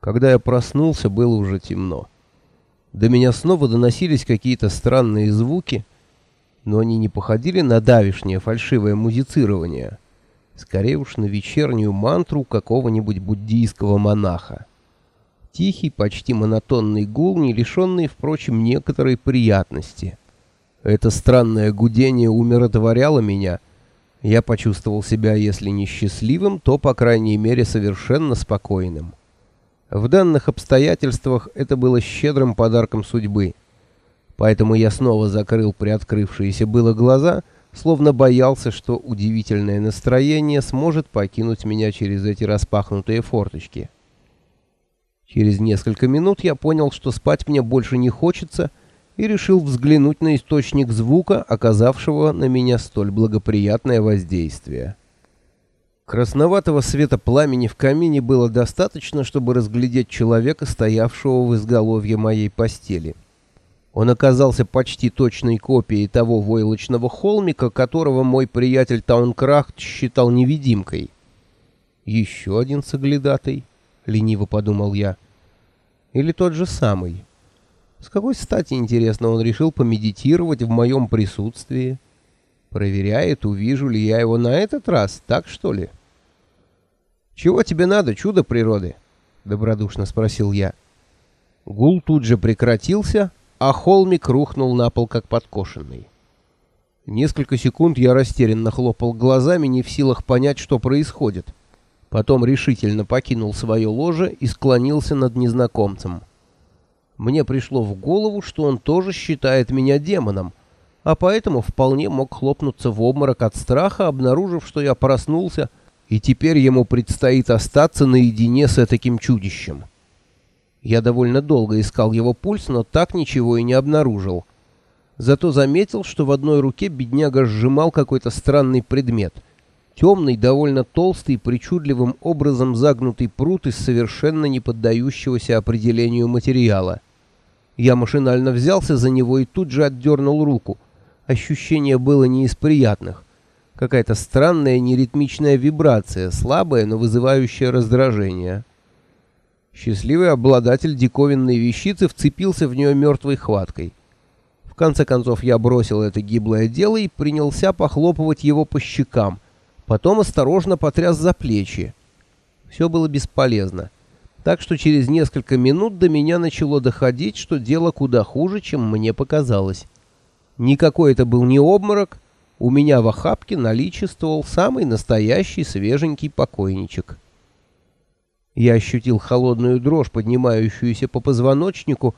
Когда я проснулся, было уже темно. До меня снова доносились какие-то странные звуки, но они не походили на давишнее фальшивое музицирование, скорее уж на вечернюю мантру какого-нибудь буддийского монаха. Тихий, почти монотонный гул, не лишенный, впрочем, некоторой приятности. Это странное гудение умиротворяло меня. Я почувствовал себя, если не счастливым, то, по крайней мере, совершенно спокойным. В данных обстоятельствах это было щедрым подарком судьбы. Поэтому я снова закрыл приоткрывшиеся было глаза, словно боялся, что удивительное настроение сможет покинуть меня через эти распахнутые форточки. Через несколько минут я понял, что спать мне больше не хочется, и решил взглянуть на источник звука, оказавшего на меня столь благоприятное воздействие. Красноватого света пламени в камине было достаточно, чтобы разглядеть человека, стоявшего в изголовье моей постели. Он оказался почти точной копией того войлочного холмика, которого мой приятель Таункрахт считал невидимкой. «Еще один соглядатый», — лениво подумал я. «Или тот же самый. С какой стати, интересно, он решил помедитировать в моем присутствии? Проверяет, увижу ли я его на этот раз, так что ли?» «Чего тебе надо, чудо природы?» — добродушно спросил я. Гул тут же прекратился, а холмик рухнул на пол, как подкошенный. Несколько секунд я растерянно хлопал глазами, не в силах понять, что происходит. Потом решительно покинул свое ложе и склонился над незнакомцем. Мне пришло в голову, что он тоже считает меня демоном, а поэтому вполне мог хлопнуться в обморок от страха, обнаружив, что я проснулся, и теперь ему предстоит остаться наедине с этим чудищем. Я довольно долго искал его пульс, но так ничего и не обнаружил. Зато заметил, что в одной руке бедняга сжимал какой-то странный предмет. Темный, довольно толстый, причудливым образом загнутый прут из совершенно не поддающегося определению материала. Я машинально взялся за него и тут же отдернул руку. Ощущение было не из приятных. Какая-то странная неритмичная вибрация, слабая, но вызывающая раздражение. Счастливый обладатель диковинной вещицы вцепился в нее мертвой хваткой. В конце концов я бросил это гиблое дело и принялся похлопывать его по щекам, потом осторожно потряс за плечи. Все было бесполезно. Так что через несколько минут до меня начало доходить, что дело куда хуже, чем мне показалось. Никакой это был не обморок, у меня в охапке наличествовал самый настоящий свеженький покойничек. Я ощутил холодную дрожь, поднимающуюся по позвоночнику,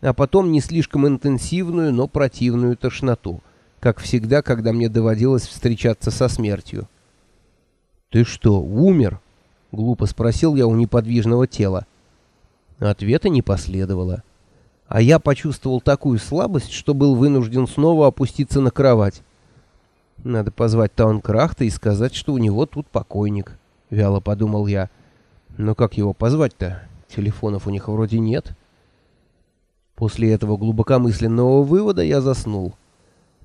а потом не слишком интенсивную, но противную тошноту, как всегда, когда мне доводилось встречаться со смертью. «Ты что, умер?» — глупо спросил я у неподвижного тела. Ответа не последовало. А я почувствовал такую слабость, что был вынужден снова опуститься на кровать. Надо позвать Таункрахта и сказать, что у него тут покойник, вяло подумал я. Но как его позвать-то? Телефонов у них вроде нет. После этого глубокомысленного вывода я заснул.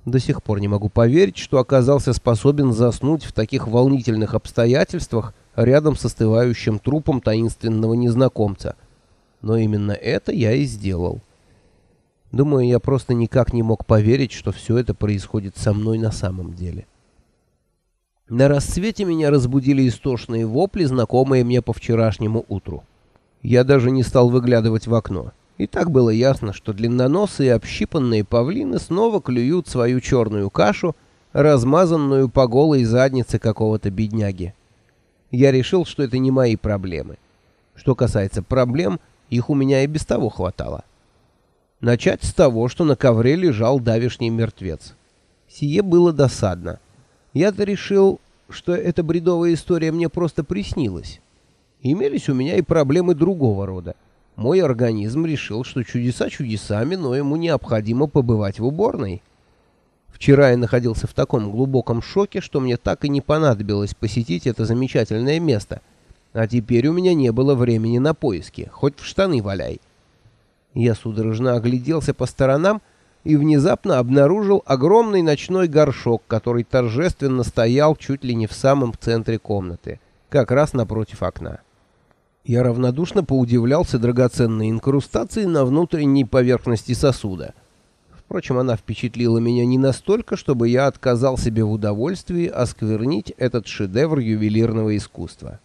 До сих пор не могу поверить, что оказался способен заснуть в таких волнительных обстоятельствах рядом с остывающим трупом таинственного незнакомца. Но именно это я и сделал. Думаю, я просто никак не мог поверить, что все это происходит со мной на самом деле. На рассвете меня разбудили истошные вопли, знакомые мне по вчерашнему утру. Я даже не стал выглядывать в окно. И так было ясно, что длинноносые общипанные павлины снова клюют свою черную кашу, размазанную по голой заднице какого-то бедняги. Я решил, что это не мои проблемы. Что касается проблем, их у меня и без того хватало. Начать с того, что на ковре лежал давишний мертвец. Сие было досадно. Я-то решил, что эта бредовая история мне просто приснилась. Имелись у меня и проблемы другого рода. Мой организм решил, что чудеса чудесами, но ему необходимо побывать в уборной. Вчера я находился в таком глубоком шоке, что мне так и не понадобилось посетить это замечательное место. А теперь у меня не было времени на поиски, хоть в штаны валяй. Я судорожно огляделся по сторонам и внезапно обнаружил огромный ночной горшок, который торжественно стоял чуть ли не в самом центре комнаты, как раз напротив окна. Я равнодушно поудивлялся драгоценной инкрустацией на внутренней поверхности сосуда. Впрочем, она впечатлила меня не настолько, чтобы я отказал себе в удовольствии осквернить этот шедевр ювелирного искусства.